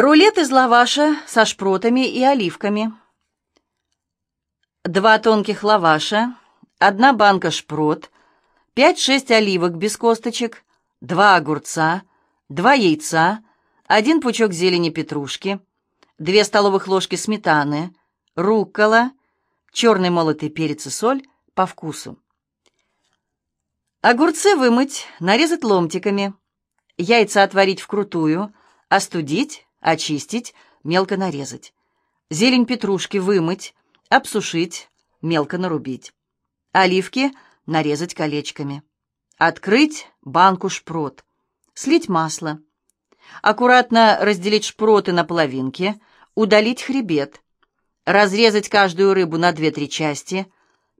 Рулет из лаваша со шпротами и оливками. Два тонких лаваша, одна банка шпрот, 5-6 оливок без косточек, два огурца, два яйца, один пучок зелени петрушки, две столовых ложки сметаны, руккола, черный молотый перец и соль по вкусу. Огурцы вымыть, нарезать ломтиками, яйца отварить вкрутую, остудить, очистить, мелко нарезать. Зелень петрушки вымыть, обсушить, мелко нарубить. Оливки нарезать колечками. Открыть банку шпрот. Слить масло. Аккуратно разделить шпроты на половинки, удалить хребет. Разрезать каждую рыбу на 2-3 части.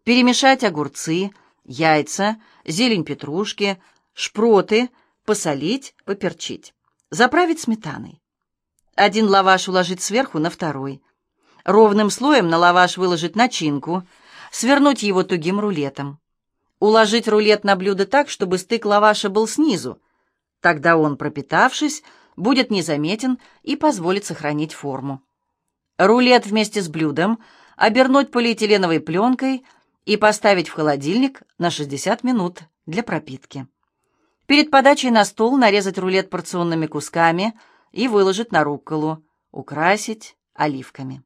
Перемешать огурцы, яйца, зелень петрушки, шпроты, посолить, поперчить. Заправить сметаной. Один лаваш уложить сверху на второй. Ровным слоем на лаваш выложить начинку, свернуть его тугим рулетом. Уложить рулет на блюдо так, чтобы стык лаваша был снизу. Тогда он, пропитавшись, будет незаметен и позволит сохранить форму. Рулет вместе с блюдом обернуть полиэтиленовой пленкой и поставить в холодильник на 60 минут для пропитки. Перед подачей на стол нарезать рулет порционными кусками – и выложить на рукколу, украсить оливками.